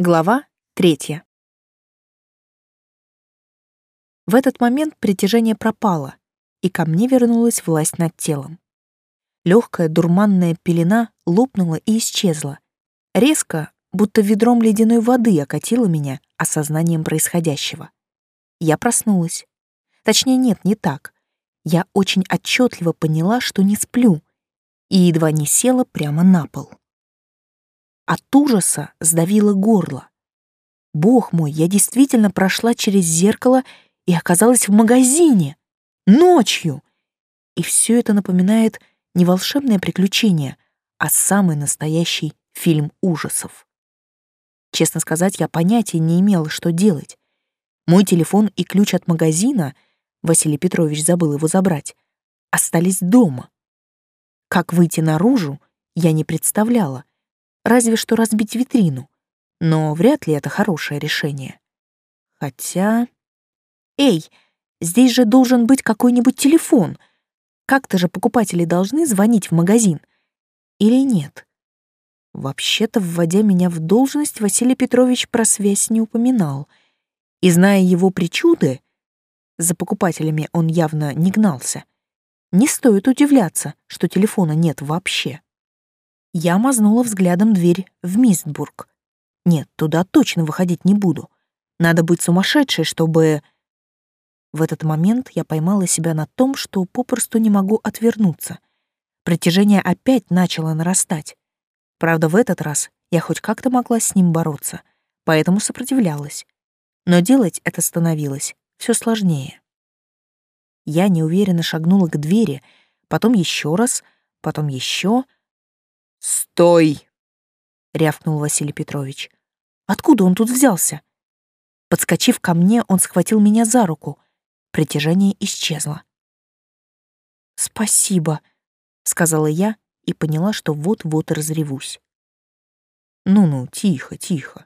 Глава третья. В этот момент притяжение пропало, и ко мне вернулась власть над телом. Легкая дурманная пелена лопнула и исчезла. Резко, будто ведром ледяной воды окатила меня осознанием происходящего. Я проснулась. Точнее, нет, не так. Я очень отчетливо поняла, что не сплю, и едва не села прямо на пол. От ужаса сдавило горло. Бог мой, я действительно прошла через зеркало и оказалась в магазине. Ночью. И все это напоминает не волшебное приключение, а самый настоящий фильм ужасов. Честно сказать, я понятия не имела, что делать. Мой телефон и ключ от магазина, Василий Петрович забыл его забрать, остались дома. Как выйти наружу, я не представляла, разве что разбить витрину, но вряд ли это хорошее решение. Хотя... Эй, здесь же должен быть какой-нибудь телефон. Как-то же покупатели должны звонить в магазин. Или нет? Вообще-то, вводя меня в должность, Василий Петрович про связь не упоминал. И зная его причуды, за покупателями он явно не гнался, не стоит удивляться, что телефона нет вообще. Я мазнула взглядом дверь в Мистбург. Нет, туда точно выходить не буду. Надо быть сумасшедшей, чтобы... В этот момент я поймала себя на том, что попросту не могу отвернуться. Притяжение опять начало нарастать. Правда, в этот раз я хоть как-то могла с ним бороться, поэтому сопротивлялась. Но делать это становилось все сложнее. Я неуверенно шагнула к двери, потом еще раз, потом еще, «Стой!» — рявкнул Василий Петрович. «Откуда он тут взялся?» Подскочив ко мне, он схватил меня за руку. Притяжение исчезло. «Спасибо», — сказала я и поняла, что вот-вот разревусь. «Ну-ну, тихо, тихо».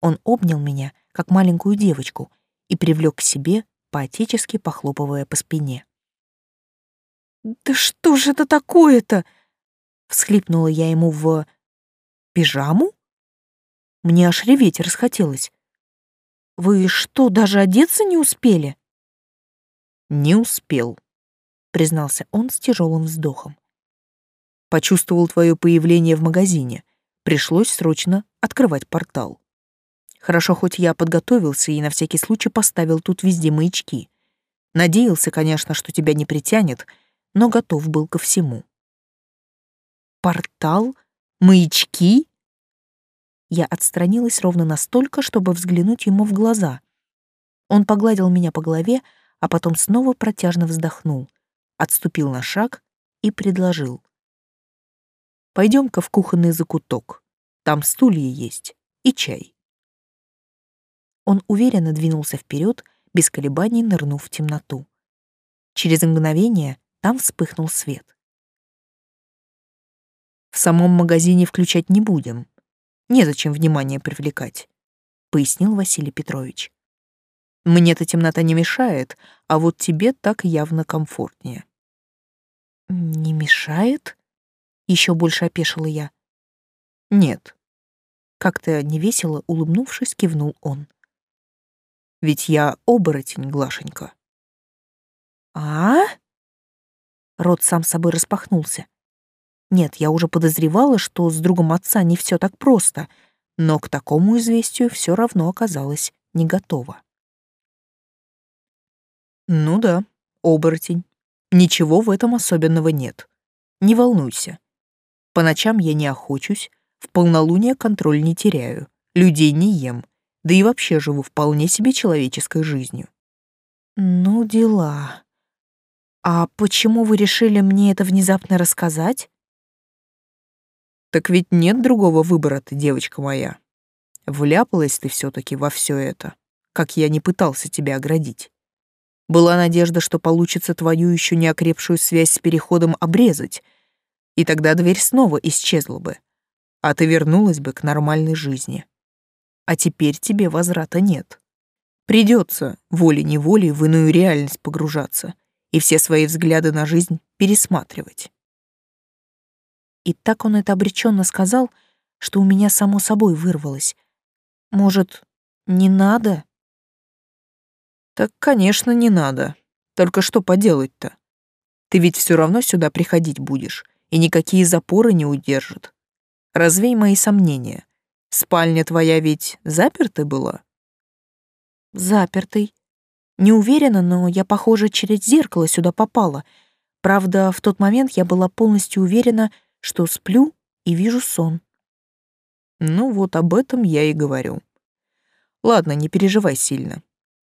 Он обнял меня, как маленькую девочку, и привлек к себе, поотечески похлопывая по спине. «Да что же это такое-то?» Всхлипнула я ему в... пижаму? Мне аж реветь расхотелось. Вы что, даже одеться не успели? Не успел, признался он с тяжелым вздохом. Почувствовал твое появление в магазине. Пришлось срочно открывать портал. Хорошо, хоть я подготовился и на всякий случай поставил тут везде маячки. Надеялся, конечно, что тебя не притянет, но готов был ко всему. Портал? Маячки? Я отстранилась ровно настолько, чтобы взглянуть ему в глаза. Он погладил меня по голове, а потом снова протяжно вздохнул, отступил на шаг и предложил. «Пойдем-ка в кухонный закуток. Там стулья есть и чай». Он уверенно двинулся вперед, без колебаний нырнув в темноту. Через мгновение там вспыхнул свет. В самом магазине включать не будем. Незачем внимание привлекать», — пояснил Василий Петрович. «Мне-то темнота не мешает, а вот тебе так явно комфортнее». «Не мешает?» — еще больше опешила я. «Нет». Как-то невесело улыбнувшись, кивнул он. «Ведь я оборотень, Глашенька». «А?» Рот сам собой распахнулся. Нет, я уже подозревала, что с другом отца не все так просто, но к такому известию все равно оказалась не готова. Ну да, оборотень. Ничего в этом особенного нет. Не волнуйся. По ночам я не охочусь, в полнолуние контроль не теряю, людей не ем, да и вообще живу вполне себе человеческой жизнью. Ну, дела. А почему вы решили мне это внезапно рассказать? Так ведь нет другого выбора ты, девочка моя. Вляпалась ты все таки во все это, как я не пытался тебя оградить. Была надежда, что получится твою еще не окрепшую связь с переходом обрезать, и тогда дверь снова исчезла бы, а ты вернулась бы к нормальной жизни. А теперь тебе возврата нет. Придется волей-неволей в иную реальность погружаться и все свои взгляды на жизнь пересматривать. И так он это обреченно сказал, что у меня само собой вырвалось. Может, не надо? Так, конечно, не надо. Только что поделать-то? Ты ведь все равно сюда приходить будешь, и никакие запоры не удержат. Развей мои сомнения. Спальня твоя ведь заперта была? Запертый. Не уверена, но я, похоже, через зеркало сюда попала. Правда, в тот момент я была полностью уверена, что сплю и вижу сон. Ну вот об этом я и говорю. Ладно, не переживай сильно.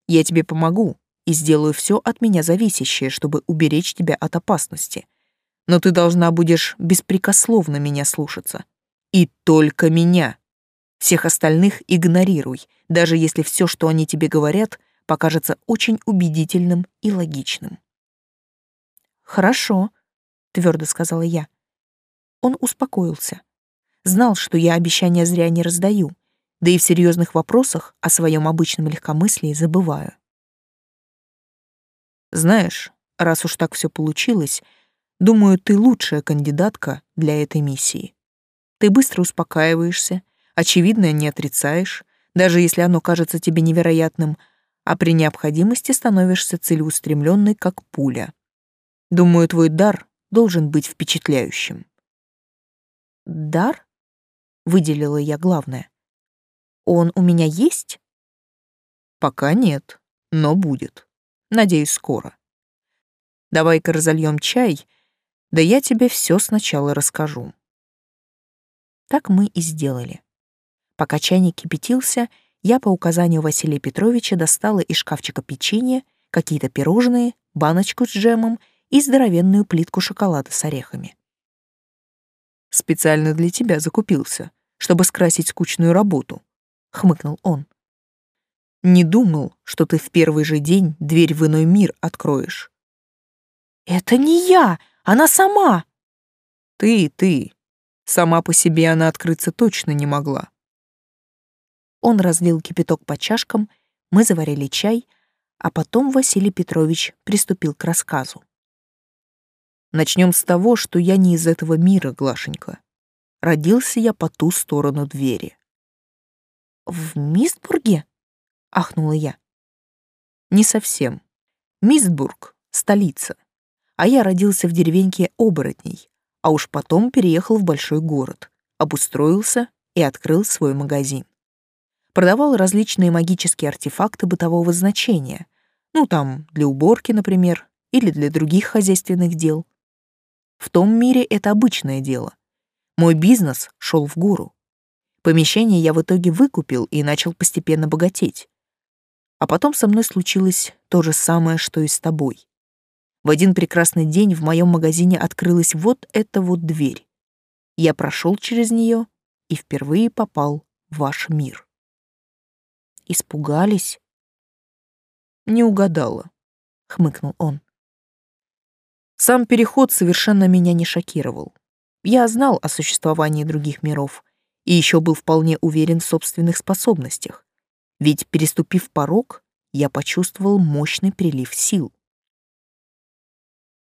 Я тебе помогу и сделаю все от меня зависящее, чтобы уберечь тебя от опасности. Но ты должна будешь беспрекословно меня слушаться. И только меня. Всех остальных игнорируй, даже если все, что они тебе говорят, покажется очень убедительным и логичным. «Хорошо», — твердо сказала я. Он успокоился. Знал, что я обещания зря не раздаю, да и в серьезных вопросах о своем обычном легкомыслии забываю. Знаешь, раз уж так все получилось, думаю, ты лучшая кандидатка для этой миссии. Ты быстро успокаиваешься, очевидное не отрицаешь, даже если оно кажется тебе невероятным, а при необходимости становишься целеустремленной, как пуля. Думаю, твой дар должен быть впечатляющим. Дар? Выделила я главное. Он у меня есть? Пока нет, но будет. Надеюсь, скоро. Давай-ка разольем чай, да я тебе все сначала расскажу. Так мы и сделали. Пока чайник кипятился, я по указанию Василия Петровича достала из шкафчика печенье, какие-то пирожные, баночку с джемом и здоровенную плитку шоколада с орехами. «Специально для тебя закупился, чтобы скрасить скучную работу», — хмыкнул он. Не думал, что ты в первый же день дверь в иной мир откроешь. Это не я, она сама. Ты, ты. Сама по себе она открыться точно не могла. Он разлил кипяток по чашкам, мы заварили чай, а потом Василий Петрович приступил к рассказу. Начнем с того, что я не из этого мира, Глашенька. Родился я по ту сторону двери. В Мистбурге? — ахнула я. «Не совсем. Мистбург — столица. А я родился в деревеньке Оборотней, а уж потом переехал в большой город, обустроился и открыл свой магазин. Продавал различные магические артефакты бытового значения, ну там, для уборки, например, или для других хозяйственных дел. В том мире это обычное дело. Мой бизнес шел в гору. Помещение я в итоге выкупил и начал постепенно богатеть. А потом со мной случилось то же самое, что и с тобой. В один прекрасный день в моем магазине открылась вот эта вот дверь. Я прошел через нее и впервые попал в ваш мир. Испугались? Не угадала, хмыкнул он. Сам переход совершенно меня не шокировал. Я знал о существовании других миров и еще был вполне уверен в собственных способностях. Ведь, переступив порог, я почувствовал мощный прилив сил.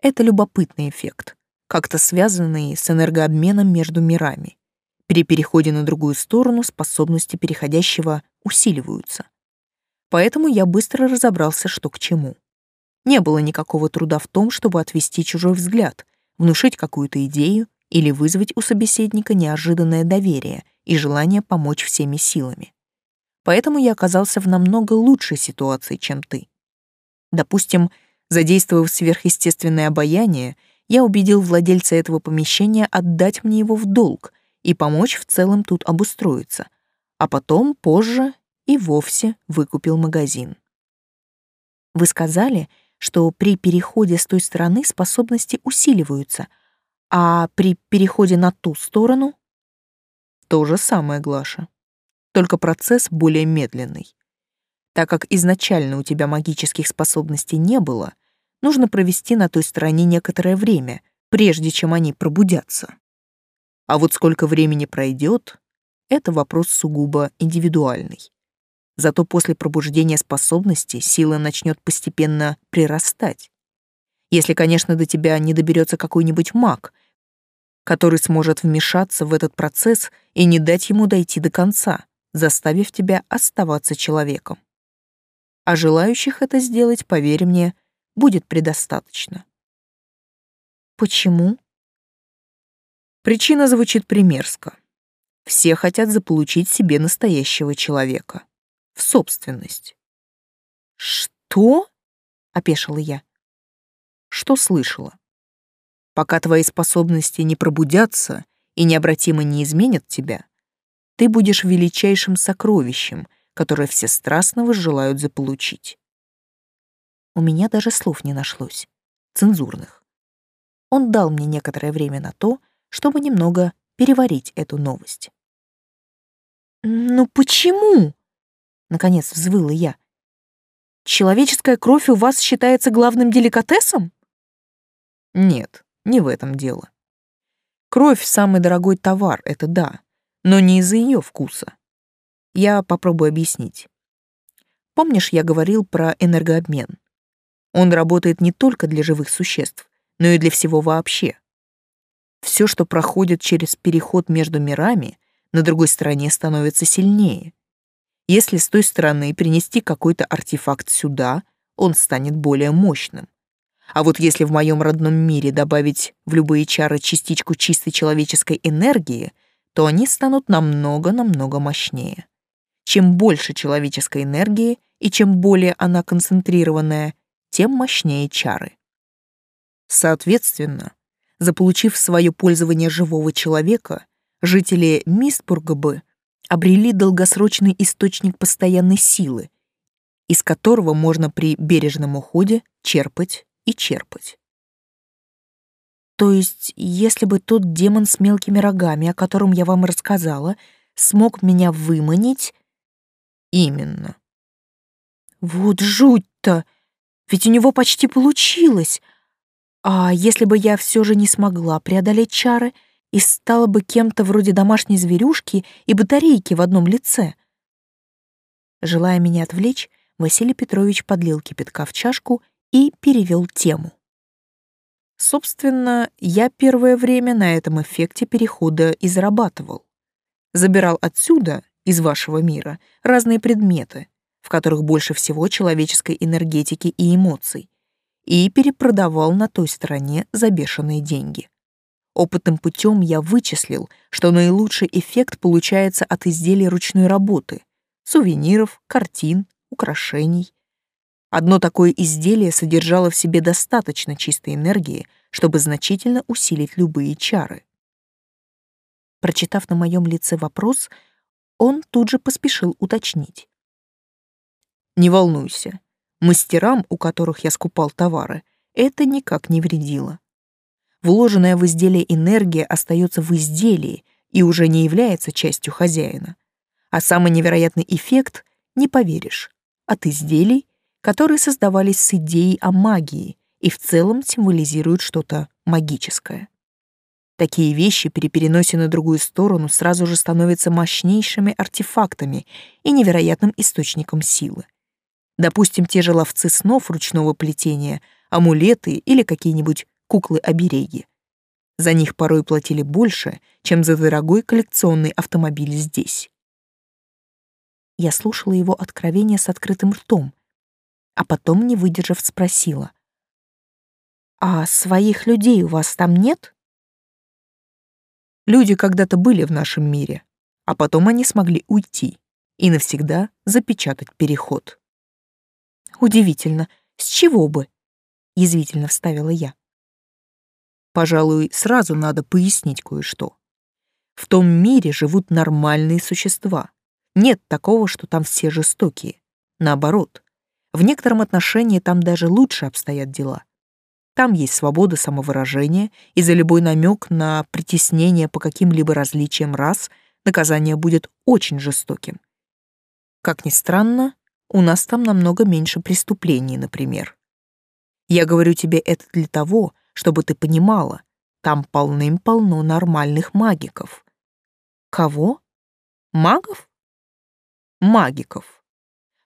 Это любопытный эффект, как-то связанный с энергообменом между мирами. При переходе на другую сторону способности переходящего усиливаются. Поэтому я быстро разобрался, что к чему. Не было никакого труда в том, чтобы отвести чужой взгляд, внушить какую-то идею или вызвать у собеседника неожиданное доверие и желание помочь всеми силами поэтому я оказался в намного лучшей ситуации, чем ты. Допустим, задействовав сверхъестественное обаяние, я убедил владельца этого помещения отдать мне его в долг и помочь в целом тут обустроиться, а потом, позже, и вовсе выкупил магазин. Вы сказали, что при переходе с той стороны способности усиливаются, а при переходе на ту сторону? То же самое, Глаша только процесс более медленный. Так как изначально у тебя магических способностей не было, нужно провести на той стороне некоторое время, прежде чем они пробудятся. А вот сколько времени пройдет, это вопрос сугубо индивидуальный. Зато после пробуждения способности сила начнет постепенно прирастать. Если, конечно, до тебя не доберется какой-нибудь маг, который сможет вмешаться в этот процесс и не дать ему дойти до конца заставив тебя оставаться человеком. А желающих это сделать, поверь мне, будет предостаточно. Почему? Причина звучит примерзко. Все хотят заполучить себе настоящего человека. В собственность. «Что?» — опешила я. «Что слышала? Пока твои способности не пробудятся и необратимо не изменят тебя, ты будешь величайшим сокровищем, которое все страстно возжелают заполучить». У меня даже слов не нашлось, цензурных. Он дал мне некоторое время на то, чтобы немного переварить эту новость. «Ну почему?» — наконец взвыла я. «Человеческая кровь у вас считается главным деликатесом?» «Нет, не в этом дело. Кровь — самый дорогой товар, это да, но не из-за ее вкуса. Я попробую объяснить. Помнишь, я говорил про энергообмен? Он работает не только для живых существ, но и для всего вообще. Все, что проходит через переход между мирами — на другой стороне становится сильнее. Если с той стороны принести какой-то артефакт сюда, он станет более мощным. А вот если в моем родном мире добавить в любые чары частичку чистой человеческой энергии, то они станут намного-намного мощнее. Чем больше человеческой энергии и чем более она концентрированная, тем мощнее чары. Соответственно, заполучив в свое пользование живого человека, жители Мистбурга бы обрели долгосрочный источник постоянной силы, из которого можно при бережном уходе черпать и черпать. То есть, если бы тот демон с мелкими рогами, о котором я вам рассказала, смог меня выманить... Именно. Вот жуть-то! Ведь у него почти получилось. А если бы я все же не смогла преодолеть чары — и стала бы кем-то вроде домашней зверюшки и батарейки в одном лице. Желая меня отвлечь, Василий Петрович подлил кипятка в чашку и перевел тему. Собственно, я первое время на этом эффекте перехода и зарабатывал. Забирал отсюда, из вашего мира, разные предметы, в которых больше всего человеческой энергетики и эмоций, и перепродавал на той стороне за бешеные деньги. Опытным путем я вычислил, что наилучший эффект получается от изделий ручной работы, сувениров, картин, украшений. Одно такое изделие содержало в себе достаточно чистой энергии, чтобы значительно усилить любые чары. Прочитав на моем лице вопрос, он тут же поспешил уточнить. «Не волнуйся, мастерам, у которых я скупал товары, это никак не вредило. Вложенная в изделие энергия остается в изделии и уже не является частью хозяина. А самый невероятный эффект, не поверишь, от изделий, которые создавались с идеей о магии и в целом символизируют что-то магическое. Такие вещи при переносе на другую сторону сразу же становятся мощнейшими артефактами и невероятным источником силы. Допустим, те же ловцы снов ручного плетения, амулеты или какие-нибудь куклы-обереги. За них порой платили больше, чем за дорогой коллекционный автомобиль здесь. Я слушала его откровение с открытым ртом, а потом, не выдержав, спросила. «А своих людей у вас там нет?» Люди когда-то были в нашем мире, а потом они смогли уйти и навсегда запечатать переход. «Удивительно, с чего бы?» — язвительно вставила я. Пожалуй, сразу надо пояснить кое-что. В том мире живут нормальные существа. Нет такого, что там все жестокие. Наоборот, в некотором отношении там даже лучше обстоят дела. Там есть свобода самовыражения, и за любой намек на притеснение по каким-либо различиям рас наказание будет очень жестоким. Как ни странно, у нас там намного меньше преступлений, например. Я говорю тебе это для того, чтобы ты понимала, там полным-полно нормальных магиков. Кого? Магов? Магиков.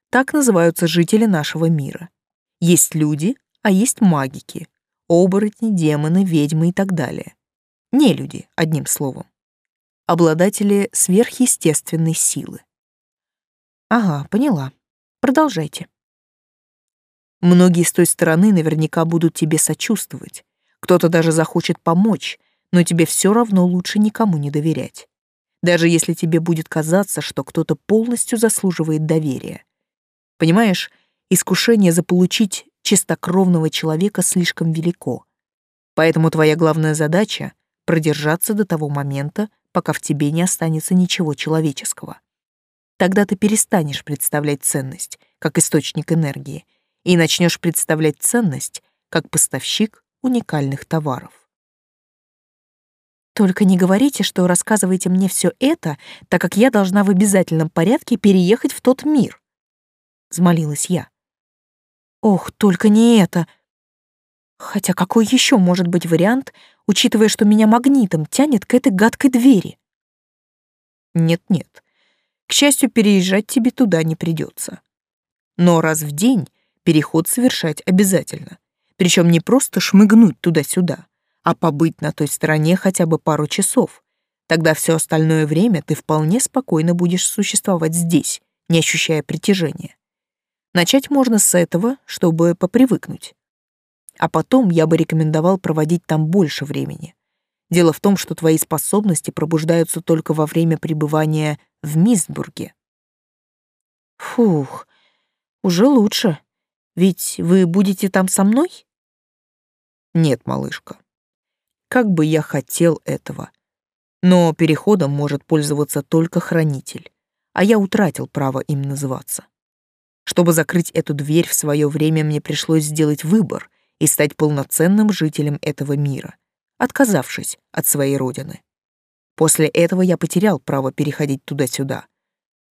Так называются жители нашего мира. Есть люди, а есть магики. Оборотни, демоны, ведьмы и так далее. Не люди, одним словом. Обладатели сверхъестественной силы. Ага, поняла. Продолжайте. Многие с той стороны наверняка будут тебе сочувствовать. Кто-то даже захочет помочь, но тебе все равно лучше никому не доверять. Даже если тебе будет казаться, что кто-то полностью заслуживает доверия. Понимаешь, искушение заполучить чистокровного человека слишком велико. Поэтому твоя главная задача — продержаться до того момента, пока в тебе не останется ничего человеческого. Тогда ты перестанешь представлять ценность как источник энергии и начнешь представлять ценность как поставщик уникальных товаров. Только не говорите, что рассказываете мне все это, так как я должна в обязательном порядке переехать в тот мир. Взмолилась я. Ох, только не это. Хотя какой еще может быть вариант, учитывая, что меня магнитом тянет к этой гадкой двери? Нет-нет. К счастью, переезжать тебе туда не придется. Но раз в день переход совершать обязательно. Причем не просто шмыгнуть туда-сюда, а побыть на той стороне хотя бы пару часов. Тогда все остальное время ты вполне спокойно будешь существовать здесь, не ощущая притяжения. Начать можно с этого, чтобы попривыкнуть. А потом я бы рекомендовал проводить там больше времени. Дело в том, что твои способности пробуждаются только во время пребывания в Мистбурге. Фух, уже лучше. Ведь вы будете там со мной? Нет, малышка. Как бы я хотел этого. Но переходом может пользоваться только хранитель, а я утратил право им называться. Чтобы закрыть эту дверь в свое время, мне пришлось сделать выбор и стать полноценным жителем этого мира, отказавшись от своей родины. После этого я потерял право переходить туда-сюда.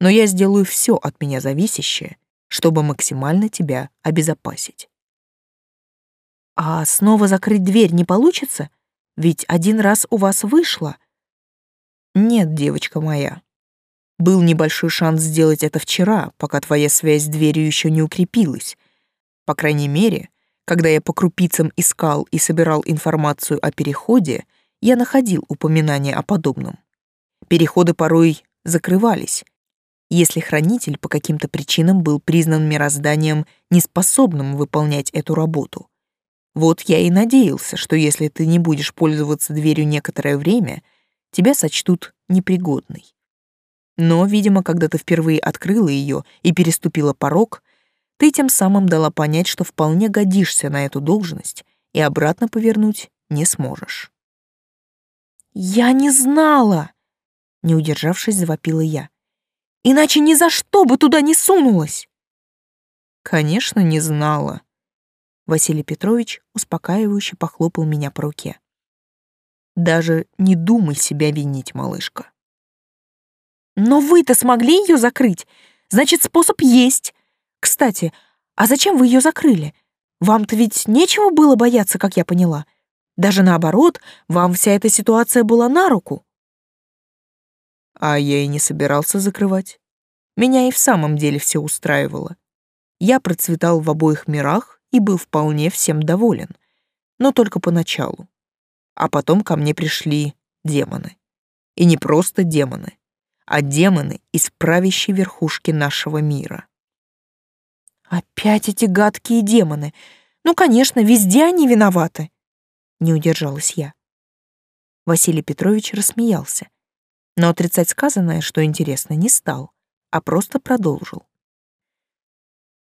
Но я сделаю все от меня зависящее, чтобы максимально тебя обезопасить. А снова закрыть дверь не получится? Ведь один раз у вас вышло. Нет, девочка моя, был небольшой шанс сделать это вчера, пока твоя связь с дверью еще не укрепилась. По крайней мере, когда я по крупицам искал и собирал информацию о переходе, я находил упоминания о подобном. Переходы порой закрывались, если хранитель по каким-то причинам был признан мирозданием неспособным выполнять эту работу. Вот я и надеялся, что если ты не будешь пользоваться дверью некоторое время, тебя сочтут непригодной. Но, видимо, когда ты впервые открыла ее и переступила порог, ты тем самым дала понять, что вполне годишься на эту должность и обратно повернуть не сможешь. «Я не знала!» — не удержавшись, завопила я. «Иначе ни за что бы туда не сунулась!» «Конечно, не знала!» Василий Петрович успокаивающе похлопал меня по руке. «Даже не думай себя винить, малышка. Но вы-то смогли ее закрыть? Значит, способ есть. Кстати, а зачем вы ее закрыли? Вам-то ведь нечего было бояться, как я поняла. Даже наоборот, вам вся эта ситуация была на руку. А я и не собирался закрывать. Меня и в самом деле все устраивало. Я процветал в обоих мирах и был вполне всем доволен, но только поначалу. А потом ко мне пришли демоны. И не просто демоны а демоны из правящей верхушки нашего мира. Опять эти гадкие демоны. Ну, конечно, везде они виноваты. Не удержалась я. Василий Петрович рассмеялся, но отрицать сказанное, что интересно, не стал, а просто продолжил.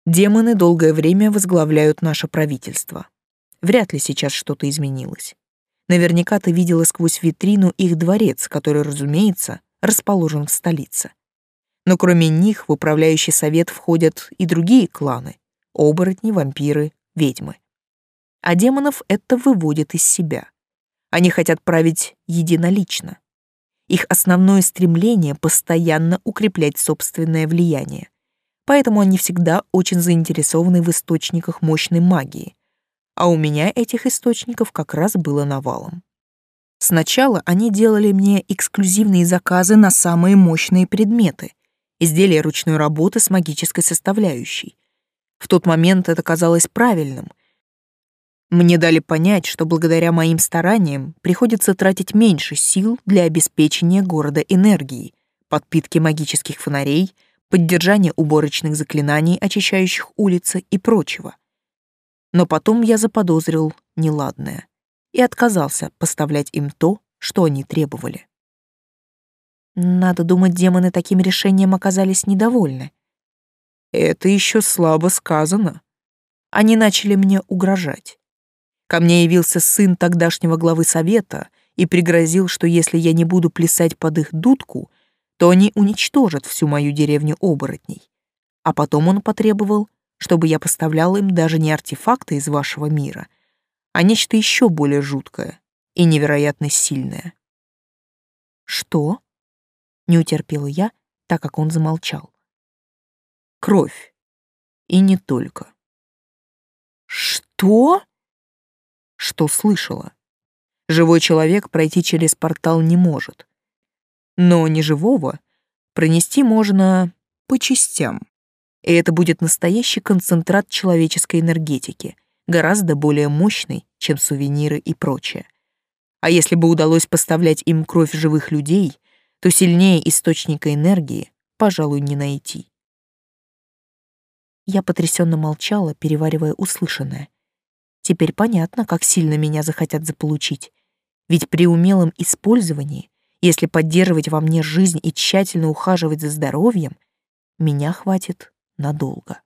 Демоны долгое время возглавляют наше правительство. Вряд ли сейчас что-то изменилось. Наверняка ты видела сквозь витрину их дворец, который, разумеется, расположен в столице. Но кроме них в управляющий совет входят и другие кланы — оборотни, вампиры, ведьмы. А демонов это выводит из себя. Они хотят править единолично. Их основное стремление — постоянно укреплять собственное влияние. Поэтому они всегда очень заинтересованы в источниках мощной магии. А у меня этих источников как раз было навалом. Сначала они делали мне эксклюзивные заказы на самые мощные предметы, изделия ручной работы с магической составляющей. В тот момент это казалось правильным. Мне дали понять, что благодаря моим стараниям приходится тратить меньше сил для обеспечения города энергией, подпитки магических фонарей, поддержание уборочных заклинаний, очищающих улицы и прочего. Но потом я заподозрил неладное и отказался поставлять им то, что они требовали. Надо думать, демоны таким решением оказались недовольны. Это еще слабо сказано. Они начали мне угрожать. Ко мне явился сын тогдашнего главы совета и пригрозил, что если я не буду плясать под их дудку, то они уничтожат всю мою деревню оборотней. А потом он потребовал, чтобы я поставлял им даже не артефакты из вашего мира, а нечто еще более жуткое и невероятно сильное. Что? Не утерпела я, так как он замолчал кровь. И не только. Что? Что слышала? Живой человек пройти через портал не может. Но неживого пронести можно по частям. И это будет настоящий концентрат человеческой энергетики, гораздо более мощный, чем сувениры и прочее. А если бы удалось поставлять им кровь живых людей, то сильнее источника энергии, пожалуй, не найти. Я потрясенно молчала, переваривая услышанное. Теперь понятно, как сильно меня захотят заполучить. Ведь при умелом использовании, если поддерживать во мне жизнь и тщательно ухаживать за здоровьем, меня хватит надолго.